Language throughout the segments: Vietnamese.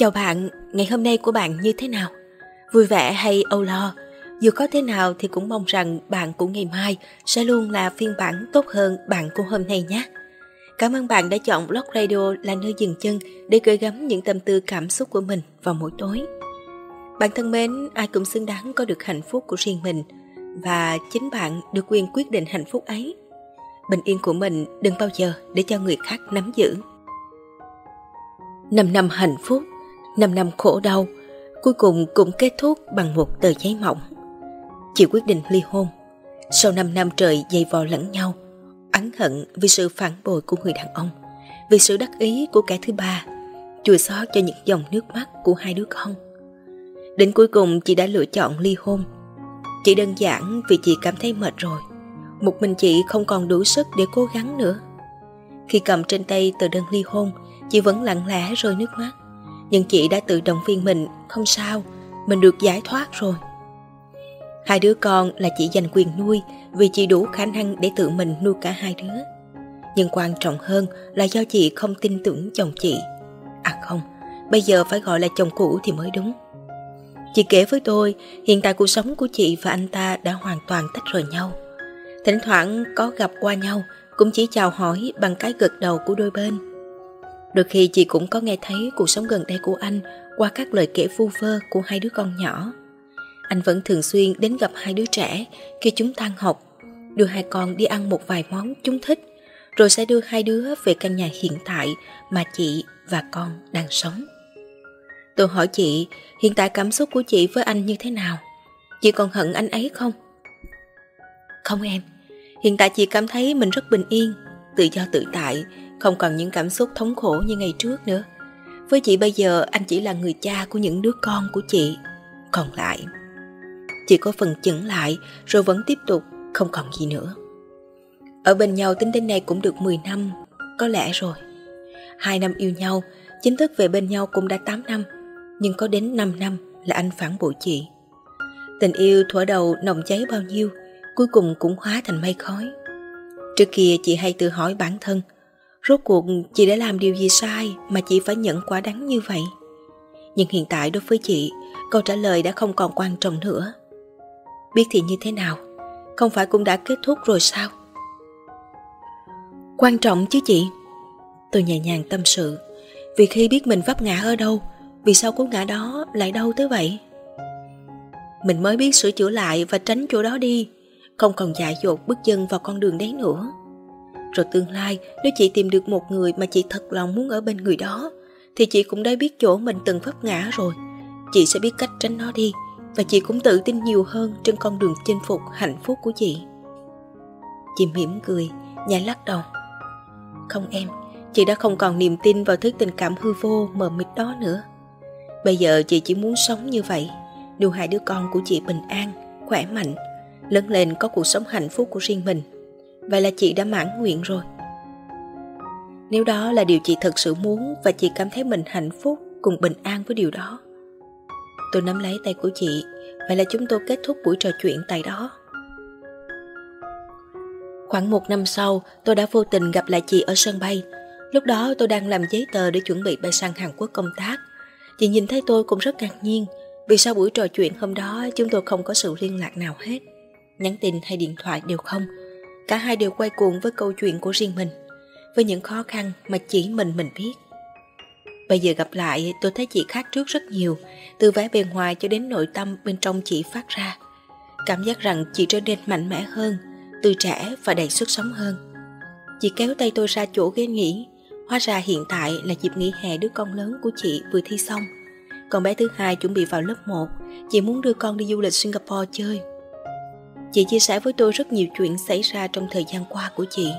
Chào bạn, ngày hôm nay của bạn như thế nào? Vui vẻ hay âu lo? Dù có thế nào thì cũng mong rằng bạn của ngày mai sẽ luôn là phiên bản tốt hơn bạn của hôm nay nhé. Cảm ơn bạn đã chọn Blog Radio là nơi dừng chân để gửi gắm những tâm tư cảm xúc của mình vào mỗi tối. Bạn thân mến, ai cũng xứng đáng có được hạnh phúc của riêng mình và chính bạn được quyền quyết định hạnh phúc ấy. Bình yên của mình đừng bao giờ để cho người khác nắm giữ. Năm năm hạnh phúc, năm năm khổ đau, cuối cùng cũng kết thúc bằng một tờ giấy mỏng. Chị quyết định ly hôn. Sau 5 năm trời dày vò lẫn nhau, oán hận vì sự phản bội của người đàn ông, vì sự đắc ý của kẻ thứ ba, chùa xót cho những dòng nước mắt của hai đứa con. Đến cuối cùng chị đã lựa chọn ly hôn. Chỉ đơn giản vì chị cảm thấy mệt rồi. Một mình chị không còn đủ sức để cố gắng nữa. Khi cầm trên tay tờ đơn ly hôn, chị vẫn lặng lẽ rơi nước mắt. Nhưng chị đã tự động viên mình, không sao, mình được giải thoát rồi. Hai đứa con là chị dành quyền nuôi vì chị đủ khả năng để tự mình nuôi cả hai đứa. Nhưng quan trọng hơn là do chị không tin tưởng chồng chị. À không, bây giờ phải gọi là chồng cũ thì mới đúng. Chị kể với tôi, hiện tại cuộc sống của chị và anh ta đã hoàn toàn tách rời nhau. Thỉnh thoảng có gặp qua nhau, cũng chỉ chào hỏi bằng cái gật đầu của đôi bên. Đôi khi chị cũng có nghe thấy cuộc sống gần đây của anh qua các lời kể vu vơ của hai đứa con nhỏ. Anh vẫn thường xuyên đến gặp hai đứa trẻ khi chúng tan học, đưa hai con đi ăn một vài món chúng thích, rồi sẽ đưa hai đứa về căn nhà hiện tại mà chị và con đang sống. Tôi hỏi chị, hiện tại cảm xúc của chị với anh như thế nào? Chị còn hận anh ấy không? Không em, hiện tại chị cảm thấy mình rất bình yên, tự do tự tại, không còn những cảm xúc thống khổ như ngày trước nữa. Với chị bây giờ anh chỉ là người cha của những đứa con của chị. Còn lại, chị có phần chững lại rồi vẫn tiếp tục, không còn gì nữa. Ở bên nhau tính đến nay cũng được 10 năm, có lẽ rồi. Hai năm yêu nhau, chính thức về bên nhau cũng đã 8 năm nhưng có đến 5 năm là anh phản bội chị. Tình yêu thuở đầu nồng cháy bao nhiêu, cuối cùng cũng hóa thành mây khói. Trước kia chị hay tự hỏi bản thân, rốt cuộc chị đã làm điều gì sai mà chị phải nhận quả đắng như vậy? Nhưng hiện tại đối với chị, câu trả lời đã không còn quan trọng nữa. Biết thì như thế nào, không phải cũng đã kết thúc rồi sao? Quan trọng chứ chị. Tôi nhẹ nhàng tâm sự, vì khi biết mình vấp ngã ở đâu vì sao cú ngã đó lại đau tới vậy? Mình mới biết sửa chữa lại và tránh chỗ đó đi, không còn dại dột bước chân vào con đường đấy nữa. Rồi tương lai, nếu chị tìm được một người mà chị thật lòng muốn ở bên người đó, thì chị cũng đã biết chỗ mình từng vấp ngã rồi. Chị sẽ biết cách tránh nó đi, và chị cũng tự tin nhiều hơn trên con đường chinh phục hạnh phúc của chị. Chị mỉm cười, nhả lắc đầu. Không em, chị đã không còn niềm tin vào thứ tình cảm hư vô mờ mịt đó nữa. Bây giờ chị chỉ muốn sống như vậy, nuôi hai đứa con của chị bình an, khỏe mạnh, lớn lên có cuộc sống hạnh phúc của riêng mình. Vậy là chị đã mãn nguyện rồi. Nếu đó là điều chị thật sự muốn và chị cảm thấy mình hạnh phúc cùng bình an với điều đó. Tôi nắm lấy tay của chị, vậy là chúng tôi kết thúc buổi trò chuyện tại đó. Khoảng một năm sau, tôi đã vô tình gặp lại chị ở sân bay. Lúc đó tôi đang làm giấy tờ để chuẩn bị bay sang Hàn Quốc công tác. Chị nhìn thấy tôi cũng rất ngạc nhiên vì sau buổi trò chuyện hôm đó chúng tôi không có sự liên lạc nào hết. Nhắn tin hay điện thoại đều không. Cả hai đều quay cuồng với câu chuyện của riêng mình, với những khó khăn mà chỉ mình mình biết. Bây giờ gặp lại tôi thấy chị khác trước rất nhiều, từ vẻ bề ngoài cho đến nội tâm bên trong chị phát ra. Cảm giác rằng chị trở nên mạnh mẽ hơn, tươi trẻ và đầy sức sống hơn. Chị kéo tay tôi ra chỗ ghế nghỉ, Hóa ra hiện tại là dịp nghỉ hè đứa con lớn của chị vừa thi xong. Còn bé thứ hai chuẩn bị vào lớp 1, chị muốn đưa con đi du lịch Singapore chơi. Chị chia sẻ với tôi rất nhiều chuyện xảy ra trong thời gian qua của chị.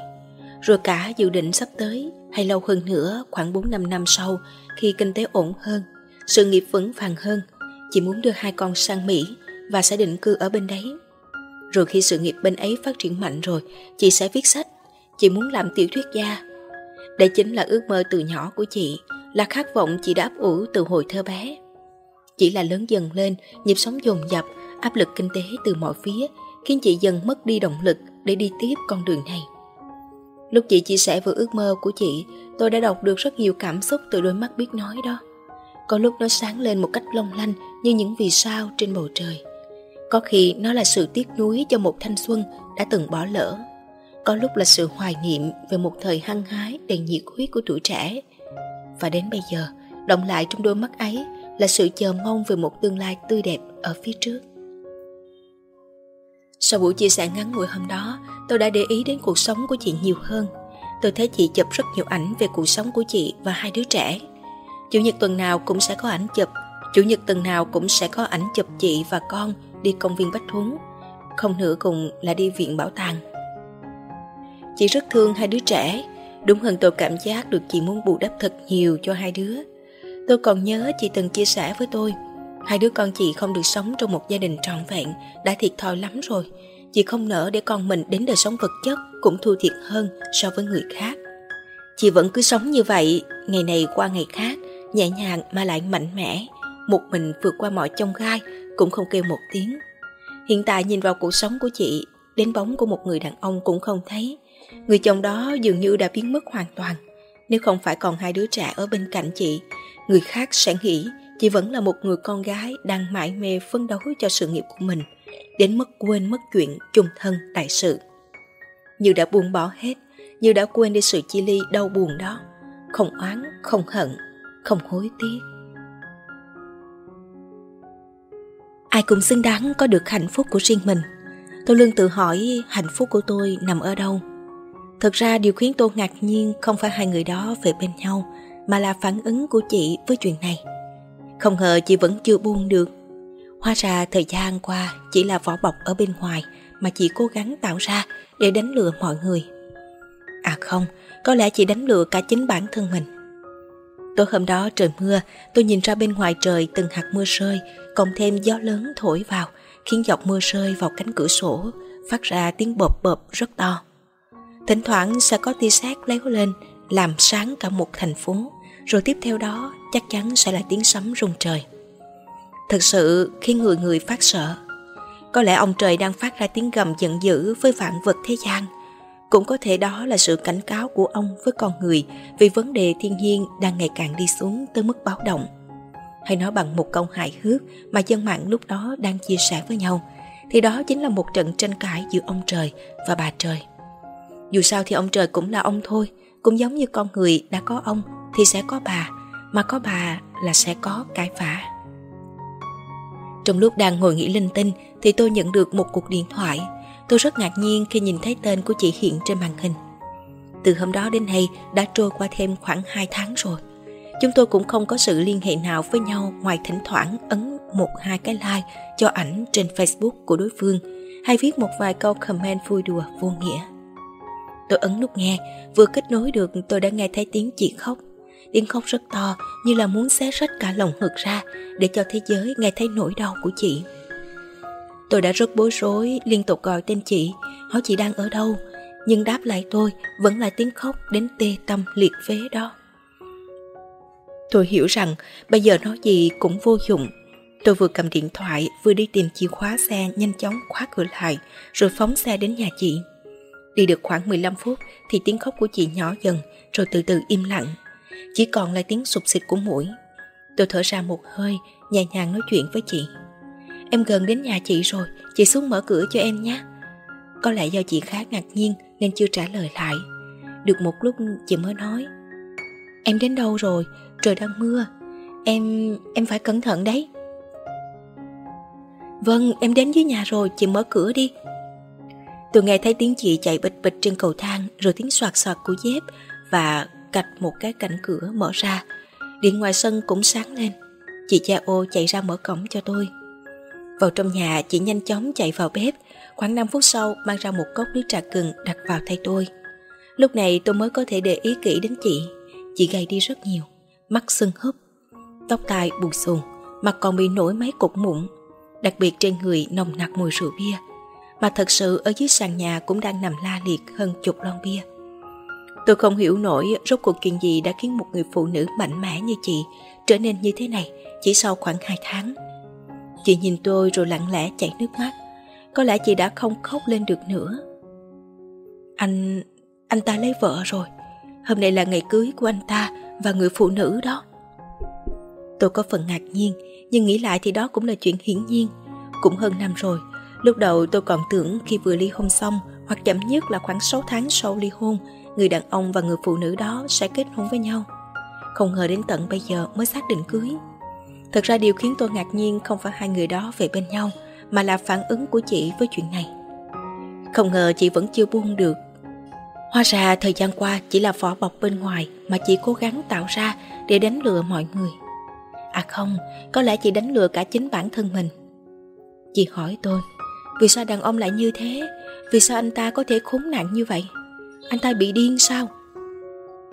Rồi cả dự định sắp tới hay lâu hơn nữa khoảng 4-5 năm sau khi kinh tế ổn hơn, sự nghiệp vững vàng hơn, chị muốn đưa hai con sang Mỹ và sẽ định cư ở bên đấy. Rồi khi sự nghiệp bên ấy phát triển mạnh rồi, chị sẽ viết sách. Chị muốn làm tiểu thuyết gia đây chính là ước mơ từ nhỏ của chị, là khát vọng chị đã ấp ủ từ hồi thơ bé. Chỉ là lớn dần lên, nhịp sống dồn dập, áp lực kinh tế từ mọi phía khiến chị dần mất đi động lực để đi tiếp con đường này. Lúc chị chia sẻ về ước mơ của chị, tôi đã đọc được rất nhiều cảm xúc từ đôi mắt biết nói đó. Có lúc nó sáng lên một cách long lanh như những vì sao trên bầu trời. Có khi nó là sự tiếc nuối cho một thanh xuân đã từng bỏ lỡ. Có lúc là sự hoài niệm về một thời hăng hái đầy nhiệt huyết của tuổi trẻ. Và đến bây giờ, động lại trong đôi mắt ấy là sự chờ mong về một tương lai tươi đẹp ở phía trước. Sau buổi chia sẻ ngắn ngủi hôm đó, tôi đã để ý đến cuộc sống của chị nhiều hơn. Tôi thấy chị chụp rất nhiều ảnh về cuộc sống của chị và hai đứa trẻ. Chủ nhật tuần nào cũng sẽ có ảnh chụp, chủ nhật tuần nào cũng sẽ có ảnh chụp chị và con đi công viên Bách Thuấn, không nữa cùng là đi viện bảo tàng. Chị rất thương hai đứa trẻ, đúng hơn tôi cảm giác được chị muốn bù đắp thật nhiều cho hai đứa. Tôi còn nhớ chị từng chia sẻ với tôi, hai đứa con chị không được sống trong một gia đình trọn vẹn, đã thiệt thòi lắm rồi. Chị không nỡ để con mình đến đời sống vật chất cũng thua thiệt hơn so với người khác. Chị vẫn cứ sống như vậy, ngày này qua ngày khác, nhẹ nhàng mà lại mạnh mẽ, một mình vượt qua mọi chông gai, cũng không kêu một tiếng. Hiện tại nhìn vào cuộc sống của chị, đến bóng của một người đàn ông cũng không thấy. Người chồng đó dường như đã biến mất hoàn toàn. Nếu không phải còn hai đứa trẻ ở bên cạnh chị, người khác sẽ nghĩ chị vẫn là một người con gái đang mãi mê phấn đấu cho sự nghiệp của mình, đến mất quên mất chuyện chung thân đại sự. Như đã buông bỏ hết, như đã quên đi sự chia ly đau buồn đó, không oán, không hận, không hối tiếc. Ai cũng xứng đáng có được hạnh phúc của riêng mình. Tôi luôn tự hỏi hạnh phúc của tôi nằm ở đâu. Thực ra điều khiến tôi ngạc nhiên không phải hai người đó về bên nhau, mà là phản ứng của chị với chuyện này. Không ngờ chị vẫn chưa buông được. Hóa ra thời gian qua chỉ là vỏ bọc ở bên ngoài mà chị cố gắng tạo ra để đánh lừa mọi người. À không, có lẽ chị đánh lừa cả chính bản thân mình. Tối hôm đó trời mưa, tôi nhìn ra bên ngoài trời từng hạt mưa rơi, cộng thêm gió lớn thổi vào, khiến giọt mưa rơi vào cánh cửa sổ, phát ra tiếng bộp bộp rất to. Thỉnh thoảng sẽ có tia sét léo lên, làm sáng cả một thành phố, rồi tiếp theo đó chắc chắn sẽ là tiếng sấm rung trời. Thực sự khiến người người phát sợ. Có lẽ ông trời đang phát ra tiếng gầm giận dữ với vạn vật thế gian – cũng có thể đó là sự cảnh cáo của ông với con người vì vấn đề thiên nhiên đang ngày càng đi xuống tới mức báo động. Hay nói bằng một câu hài hước mà dân mạng lúc đó đang chia sẻ với nhau, thì đó chính là một trận tranh cãi giữa ông trời và bà trời. Dù sao thì ông trời cũng là ông thôi, cũng giống như con người đã có ông thì sẽ có bà, mà có bà là sẽ có cãi vã. Trong lúc đang ngồi nghĩ linh tinh thì tôi nhận được một cuộc điện thoại Tôi rất ngạc nhiên khi nhìn thấy tên của chị hiện trên màn hình. Từ hôm đó đến nay đã trôi qua thêm khoảng 2 tháng rồi. Chúng tôi cũng không có sự liên hệ nào với nhau ngoài thỉnh thoảng ấn một hai cái like cho ảnh trên Facebook của đối phương hay viết một vài câu comment vui đùa vô nghĩa. Tôi ấn nút nghe, vừa kết nối được tôi đã nghe thấy tiếng chị khóc. Tiếng khóc rất to như là muốn xé rách cả lòng ngực ra để cho thế giới nghe thấy nỗi đau của chị. Tôi đã rất bối rối, liên tục gọi tên chị, hỏi chị đang ở đâu, nhưng đáp lại tôi vẫn là tiếng khóc đến tê tâm liệt phế đó. Tôi hiểu rằng bây giờ nói gì cũng vô dụng. Tôi vừa cầm điện thoại vừa đi tìm chìa khóa xe nhanh chóng khóa cửa lại rồi phóng xe đến nhà chị. Đi được khoảng 15 phút thì tiếng khóc của chị nhỏ dần rồi từ từ im lặng. Chỉ còn lại tiếng sụp xịt của mũi. Tôi thở ra một hơi, nhẹ nhàng nói chuyện với chị. Em gần đến nhà chị rồi, chị xuống mở cửa cho em nhé. Có lẽ do chị khá ngạc nhiên nên chưa trả lời lại. Được một lúc chị mới nói. Em đến đâu rồi? Trời đang mưa. Em... em phải cẩn thận đấy. Vâng, em đến dưới nhà rồi, chị mở cửa đi. Tôi nghe thấy tiếng chị chạy bịch bịch trên cầu thang, rồi tiếng soạt soạt của dép và cạch một cái cánh cửa mở ra. Điện ngoài sân cũng sáng lên. Chị cha ô chạy ra mở cổng cho tôi. Vào trong nhà, chị nhanh chóng chạy vào bếp Khoảng 5 phút sau, mang ra một cốc nước trà gừng đặt vào tay tôi Lúc này, tôi mới có thể để ý kỹ đến chị Chị gầy đi rất nhiều, Mắt sưng húp, Tóc tai buồn xùn Mặt còn bị nổi mấy cục mụn, Đặc biệt trên người nồng nặc mùi rượu bia mà thật sự ở dưới sàn nhà cũng đang nằm la liệt hơn chục lon bia Tôi không hiểu nổi rốt cuộc chuyện gì đã khiến một người phụ nữ mạnh mẽ như chị trở nên như thế này chỉ sau khoảng 2 tháng. Chị nhìn tôi rồi lặng lẽ chảy nước mắt. Có lẽ chị đã không khóc lên được nữa. Anh... anh ta lấy vợ rồi. Hôm nay là ngày cưới của anh ta và người phụ nữ đó. Tôi có phần ngạc nhiên, nhưng nghĩ lại thì đó cũng là chuyện hiển nhiên. Cũng hơn năm rồi, lúc đầu tôi còn tưởng khi vừa ly hôn xong hoặc chậm nhất là khoảng 6 tháng sau ly hôn, người đàn ông và người phụ nữ đó sẽ kết hôn với nhau. Không ngờ đến tận bây giờ mới xác định cưới. Thật ra điều khiến tôi ngạc nhiên không phải hai người đó về bên nhau, mà là phản ứng của chị với chuyện này. Không ngờ chị vẫn chưa buông được. Hóa ra thời gian qua chỉ là vỏ bọc bên ngoài mà chị cố gắng tạo ra để đánh lừa mọi người. À không, có lẽ chị đánh lừa cả chính bản thân mình. Chị hỏi tôi, vì sao đàn ông lại như thế? Vì sao anh ta có thể khốn nạn như vậy? Anh ta bị điên sao?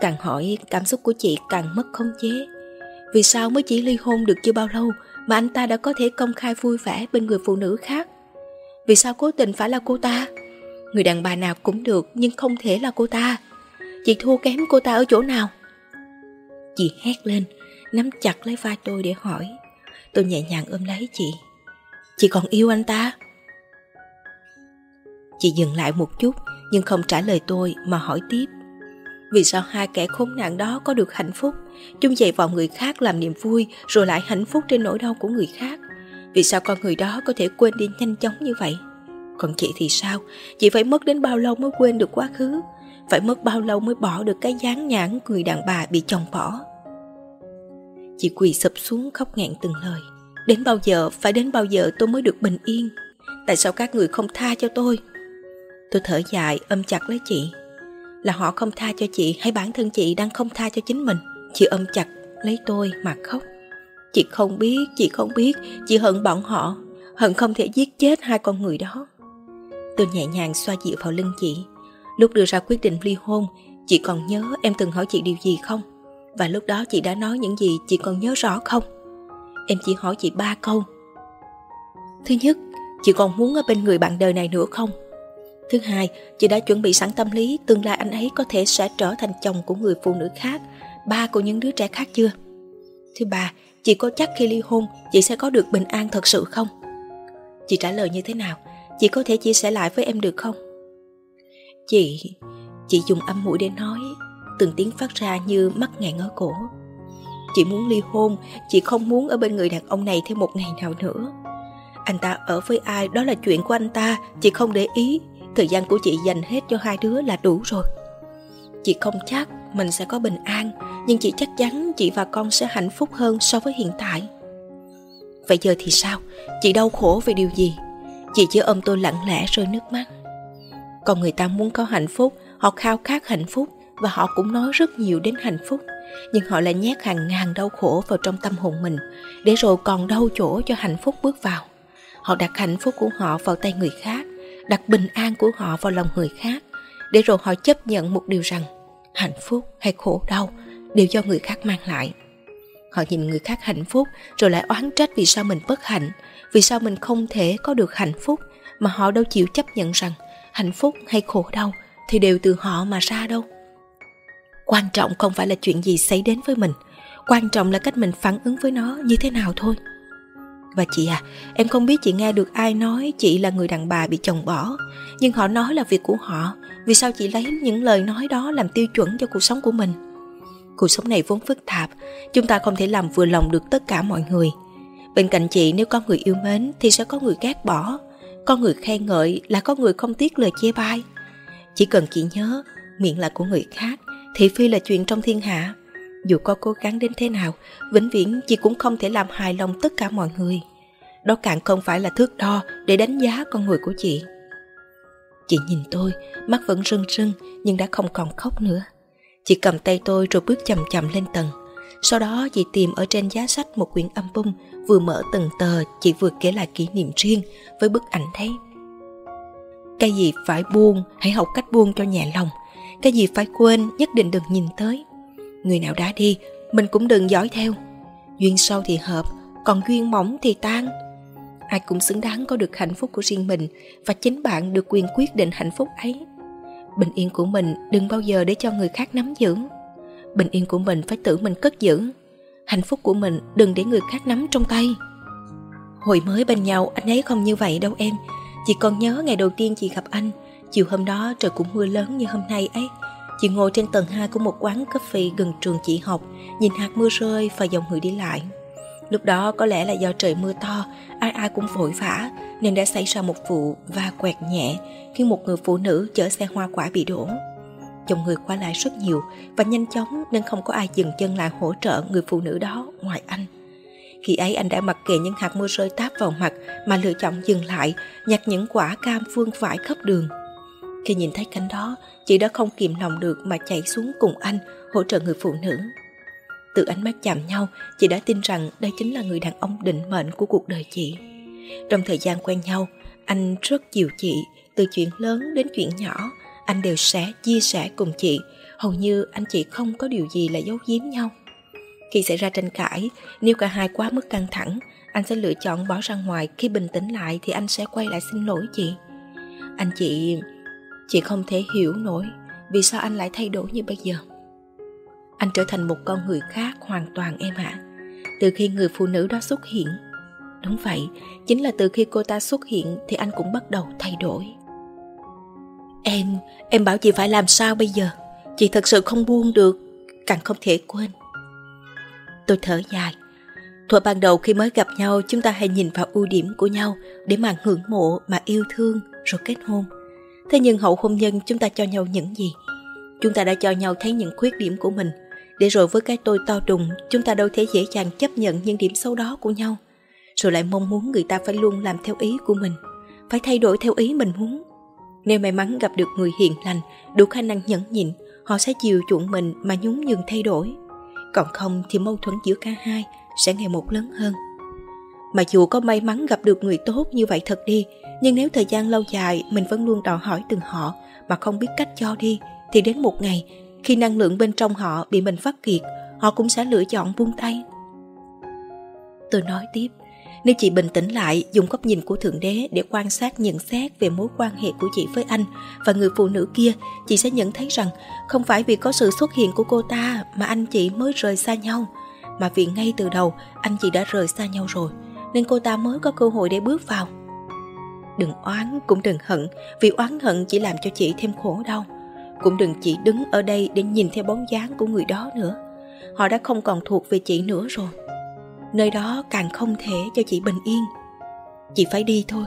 Càng hỏi cảm xúc của chị càng mất khống chế. Vì sao mới chỉ ly hôn được chưa bao lâu mà anh ta đã có thể công khai vui vẻ bên người phụ nữ khác? Vì sao cố tình phải là cô ta? Người đàn bà nào cũng được nhưng không thể là cô ta. Chị thua kém cô ta ở chỗ nào? Chị hét lên, nắm chặt lấy vai tôi để hỏi. Tôi nhẹ nhàng ôm lấy chị. Chị còn yêu anh ta? Chị dừng lại một chút nhưng không trả lời tôi mà hỏi tiếp. Vì sao hai kẻ khốn nạn đó có được hạnh phúc, chung dậy vào người khác làm niềm vui rồi lại hạnh phúc trên nỗi đau của người khác? Vì sao con người đó có thể quên đi nhanh chóng như vậy? Còn chị thì sao? Chị phải mất đến bao lâu mới quên được quá khứ? Phải mất bao lâu mới bỏ được cái dáng nhãn người đàn bà bị chồng bỏ? Chị quỳ sụp xuống khóc nghẹn từng lời. Đến bao giờ, phải đến bao giờ tôi mới được bình yên? Tại sao các người không tha cho tôi? Tôi thở dài ôm chặt lấy chị. Là họ không tha cho chị hay bản thân chị đang không tha cho chính mình? Chị ôm chặt lấy tôi mà khóc. Chị không biết, chị không biết, chị hận bọn họ, hận không thể giết chết hai con người đó. Tôi nhẹ nhàng xoa dịu vào lưng chị. Lúc đưa ra quyết định ly hôn, chị còn nhớ em từng hỏi chị điều gì không? Và lúc đó chị đã nói những gì chị còn nhớ rõ không? Em chỉ hỏi chị ba câu. Thứ nhất, chị còn muốn ở bên người bạn đời này nữa không? Thứ hai, chị đã chuẩn bị sẵn tâm lý tương lai anh ấy có thể sẽ trở thành chồng của người phụ nữ khác, ba của những đứa trẻ khác chưa? Thứ ba, chị có chắc khi ly hôn chị sẽ có được bình an thật sự không? Chị trả lời như thế nào? Chị có thể chia sẻ lại với em được không? Chị, chị dùng âm mũi để nói, từng tiếng phát ra như mắc nghẹn ở cổ. Chị muốn ly hôn, chị không muốn ở bên người đàn ông này thêm một ngày nào nữa. Anh ta ở với ai đó là chuyện của anh ta, chị không để ý. Thời gian của chị dành hết cho hai đứa là đủ rồi. Chị không chắc mình sẽ có bình an, nhưng chị chắc chắn chị và con sẽ hạnh phúc hơn so với hiện tại. Vậy giờ thì sao? Chị đau khổ về điều gì? Chị chỉ ôm tôi lặng lẽ rơi nước mắt. Còn người ta muốn có hạnh phúc, họ khao khát hạnh phúc và họ cũng nói rất nhiều đến hạnh phúc. Nhưng họ lại nhét hàng ngàn đau khổ vào trong tâm hồn mình, để rồi còn đâu chỗ cho hạnh phúc bước vào. Họ đặt hạnh phúc của họ vào tay người khác, đặt bình an của họ vào lòng người khác, để rồi họ chấp nhận một điều rằng hạnh phúc hay khổ đau đều do người khác mang lại. Họ nhìn người khác hạnh phúc rồi lại oán trách vì sao mình bất hạnh, vì sao mình không thể có được hạnh phúc mà họ đâu chịu chấp nhận rằng hạnh phúc hay khổ đau thì đều từ họ mà ra đâu. Quan trọng không phải là chuyện gì xảy đến với mình, quan trọng là cách mình phản ứng với nó như thế nào thôi. Và chị à, em không biết chị nghe được ai nói chị là người đàn bà bị chồng bỏ, nhưng họ nói là việc của họ, vì sao chị lấy những lời nói đó làm tiêu chuẩn cho cuộc sống của mình? Cuộc sống này vốn phức tạp, chúng ta không thể làm vừa lòng được tất cả mọi người. Bên cạnh chị nếu có người yêu mến thì sẽ có người ghét bỏ, có người khen ngợi là có người không tiếc lời chê bai. Chỉ cần chị nhớ, miệng là của người khác, thị phi là chuyện trong thiên hạ. Dù có cố gắng đến thế nào, vĩnh viễn chị cũng không thể làm hài lòng tất cả mọi người. Đó càng không phải là thước đo để đánh giá con người của chị. Chị nhìn tôi, mắt vẫn rưng rưng nhưng đã không còn khóc nữa. Chị cầm tay tôi rồi bước chậm chậm lên tầng. Sau đó chị tìm ở trên giá sách một quyển album, vừa mở từng tờ chị vừa kể lại kỷ niệm riêng với bức ảnh đấy. Cái gì phải buông, hãy học cách buông cho nhẹ lòng. Cái gì phải quên, nhất định đừng nhìn tới. Người nào đã đi, mình cũng đừng dõi theo. Duyên sâu thì hợp, còn duyên mỏng thì tan. Ai cũng xứng đáng có được hạnh phúc của riêng mình và chính bạn được quyền quyết định hạnh phúc ấy. Bình yên của mình đừng bao giờ để cho người khác nắm giữ. Bình yên của mình phải tự mình cất giữ. Hạnh phúc của mình đừng để người khác nắm trong tay. Hồi mới bên nhau anh ấy không như vậy đâu em. Chị còn nhớ ngày đầu tiên chị gặp anh. Chiều hôm đó trời cũng mưa lớn như hôm nay ấy. Chị ngồi trên tầng 2 của một quán cà phê gần trường chị học, nhìn hạt mưa rơi và dòng người đi lại. Lúc đó có lẽ là do trời mưa to, ai ai cũng vội vã nên đã xảy ra một vụ va quẹt nhẹ khi một người phụ nữ chở xe hoa quả bị đổ. Dòng người qua lại rất nhiều và nhanh chóng nên không có ai dừng chân lại hỗ trợ người phụ nữ đó ngoài anh. Khi ấy anh đã mặc kệ những hạt mưa rơi táp vào mặt mà lựa chọn dừng lại, nhặt những quả cam vương vãi khắp đường. Khi nhìn thấy cảnh đó, chị đã không kìm lòng được mà chạy xuống cùng anh hỗ trợ người phụ nữ. Từ ánh mắt chạm nhau, chị đã tin rằng đây chính là người đàn ông định mệnh của cuộc đời chị. Trong thời gian quen nhau, anh rất chiều chị, từ chuyện lớn đến chuyện nhỏ, anh đều sẽ chia sẻ cùng chị. Hầu như anh chị không có điều gì là giấu giếm nhau. Khi xảy ra tranh cãi, nếu cả hai quá mức căng thẳng, anh sẽ lựa chọn bỏ ra ngoài. Khi bình tĩnh lại thì anh sẽ quay lại xin lỗi chị. Anh chị... Chị không thể hiểu nổi vì sao anh lại thay đổi như bây giờ. Anh trở thành một con người khác hoàn toàn em ạ. Từ khi người phụ nữ đó xuất hiện. Đúng vậy, chính là từ khi cô ta xuất hiện thì anh cũng bắt đầu thay đổi. Em, em bảo chị phải làm sao bây giờ? Chị thật sự không buông được, càng không thể quên. Tôi thở dài. Thuở ban đầu khi mới gặp nhau chúng ta hay nhìn vào ưu điểm của nhau để mà ngưỡng mộ, mà yêu thương rồi kết hôn. Thế nhưng hậu hôn nhân chúng ta cho nhau những gì? Chúng ta đã cho nhau thấy những khuyết điểm của mình. Để rồi với cái tôi to đùng, chúng ta đâu thể dễ dàng chấp nhận những điểm xấu đó của nhau. Rồi lại mong muốn người ta phải luôn làm theo ý của mình, phải thay đổi theo ý mình muốn. Nếu may mắn gặp được người hiền lành, đủ khả năng nhẫn nhịn, họ sẽ chiều chuộng mình mà nhún nhường thay đổi. Còn không thì mâu thuẫn giữa cả hai sẽ ngày một lớn hơn mà dù có may mắn gặp được người tốt như vậy thật đi, nhưng nếu thời gian lâu dài mình vẫn luôn đòi hỏi từng họ mà không biết cách cho đi, thì đến một ngày, khi năng lượng bên trong họ bị mình phát kiệt, họ cũng sẽ lựa chọn buông tay. Tôi nói tiếp, nếu chị bình tĩnh lại, dùng góc nhìn của thượng đế để quan sát nhận xét về mối quan hệ của chị với anh và người phụ nữ kia, chị sẽ nhận thấy rằng không phải vì có sự xuất hiện của cô ta mà anh chị mới rời xa nhau, mà vì ngay từ đầu anh chị đã rời xa nhau rồi nên cô ta mới có cơ hội để bước vào. Đừng oán, cũng đừng hận, vì oán hận chỉ làm cho chị thêm khổ đau. Cũng đừng chỉ đứng ở đây để nhìn theo bóng dáng của người đó nữa. Họ đã không còn thuộc về chị nữa rồi. Nơi đó càng không thể cho chị bình yên. Chị phải đi thôi,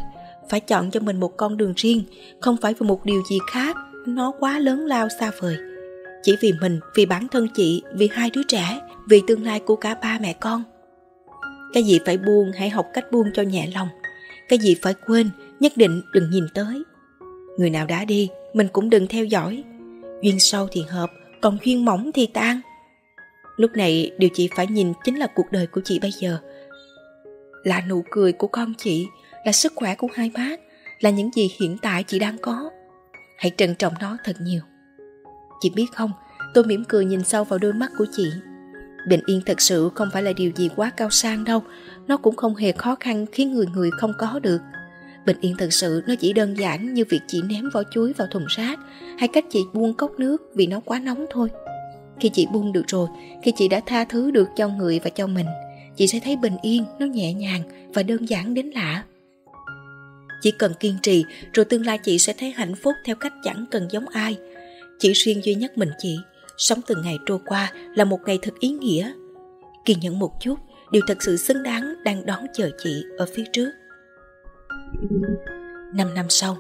phải chọn cho mình một con đường riêng, không phải vì một điều gì khác, nó quá lớn lao xa vời. Chỉ vì mình, vì bản thân chị, vì hai đứa trẻ, vì tương lai của cả ba mẹ con cái gì phải buông hãy học cách buông cho nhẹ lòng. Cái gì phải quên, nhất định đừng nhìn tới. Người nào đã đi, mình cũng đừng theo dõi. Duyên sâu thì hợp, còn duyên mỏng thì tan. Lúc này, điều chị phải nhìn chính là cuộc đời của chị bây giờ. Là nụ cười của con chị, là sức khỏe của hai bác, là những gì hiện tại chị đang có. Hãy trân trọng nó thật nhiều. Chị biết không, tôi mỉm cười nhìn sâu vào đôi mắt của chị bình yên thật sự không phải là điều gì quá cao sang đâu nó cũng không hề khó khăn khiến người người không có được Bình yên thật sự nó chỉ đơn giản như việc chị ném vỏ chuối vào thùng rác hay cách chị buông cốc nước vì nó quá nóng thôi. Khi chị buông được rồi, khi chị đã tha thứ được cho người và cho mình, chị sẽ thấy bình yên, nó nhẹ nhàng và đơn giản đến lạ. Chỉ cần kiên trì rồi tương lai chị sẽ thấy hạnh phúc theo cách chẳng cần giống ai. Chỉ riêng duy nhất mình chị, sống từng ngày trôi qua là một ngày thật ý nghĩa. Kiên nhẫn một chút, điều thật sự xứng đáng đang đón chờ chị ở phía trước. Năm năm sau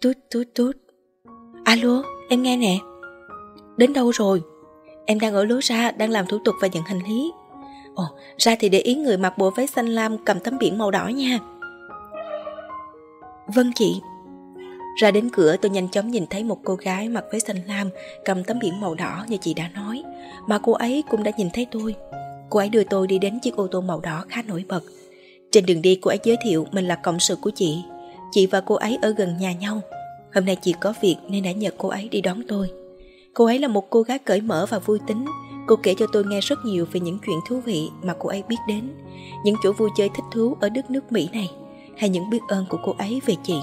Tút tút tút Alo, em nghe nè Đến đâu rồi? Em đang ở lối ra, đang làm thủ tục và nhận hành lý Ồ, ra thì để ý người mặc bộ váy xanh lam cầm tấm biển màu đỏ nha Vâng chị ra đến cửa tôi nhanh chóng nhìn thấy một cô gái mặc váy xanh lam cầm tấm biển màu đỏ như chị đã nói Mà cô ấy cũng đã nhìn thấy tôi Cô ấy đưa tôi đi đến chiếc ô tô màu đỏ khá nổi bật trên đường đi cô ấy giới thiệu mình là cộng sự của chị. Chị và cô ấy ở gần nhà nhau. Hôm nay chị có việc nên đã nhờ cô ấy đi đón tôi. Cô ấy là một cô gái cởi mở và vui tính. Cô kể cho tôi nghe rất nhiều về những chuyện thú vị mà cô ấy biết đến. Những chỗ vui chơi thích thú ở đất nước Mỹ này. Hay những biết ơn của cô ấy về chị.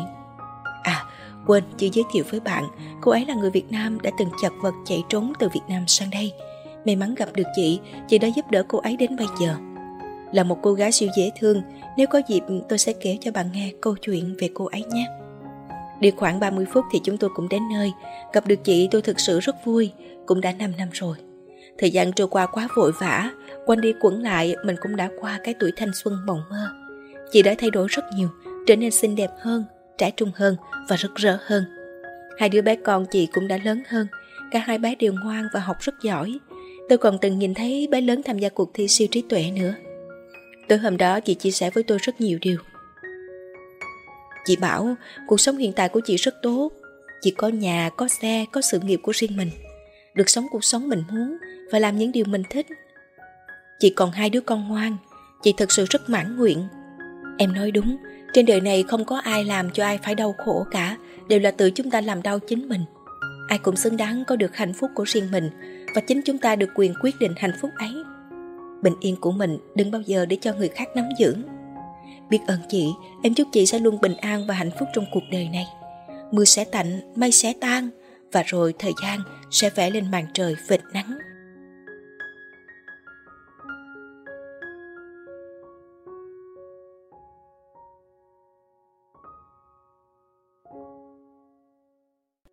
À, quên chưa giới thiệu với bạn, cô ấy là người Việt Nam đã từng chật vật chạy trốn từ Việt Nam sang đây. May mắn gặp được chị, chị đã giúp đỡ cô ấy đến bây giờ là một cô gái siêu dễ thương. Nếu có dịp tôi sẽ kể cho bạn nghe câu chuyện về cô ấy nhé. Đi khoảng 30 phút thì chúng tôi cũng đến nơi. Gặp được chị tôi thực sự rất vui, cũng đã 5 năm rồi. Thời gian trôi qua quá vội vã, Quanh đi quẩn lại mình cũng đã qua cái tuổi thanh xuân mộng mơ. Chị đã thay đổi rất nhiều, trở nên xinh đẹp hơn, trẻ trung hơn và rực rỡ hơn. Hai đứa bé con chị cũng đã lớn hơn, cả hai bé đều ngoan và học rất giỏi. Tôi còn từng nhìn thấy bé lớn tham gia cuộc thi siêu trí tuệ nữa. Tối hôm đó chị chia sẻ với tôi rất nhiều điều. Chị bảo cuộc sống hiện tại của chị rất tốt. Chị có nhà, có xe, có sự nghiệp của riêng mình. Được sống cuộc sống mình muốn và làm những điều mình thích. Chị còn hai đứa con ngoan, chị thật sự rất mãn nguyện. Em nói đúng, trên đời này không có ai làm cho ai phải đau khổ cả, đều là tự chúng ta làm đau chính mình. Ai cũng xứng đáng có được hạnh phúc của riêng mình và chính chúng ta được quyền quyết định hạnh phúc ấy. Bình yên của mình đừng bao giờ để cho người khác nắm giữ. Biết ơn chị, em chúc chị sẽ luôn bình an và hạnh phúc trong cuộc đời này. Mưa sẽ tạnh, mây sẽ tan, và rồi thời gian sẽ vẽ lên màn trời vệt nắng.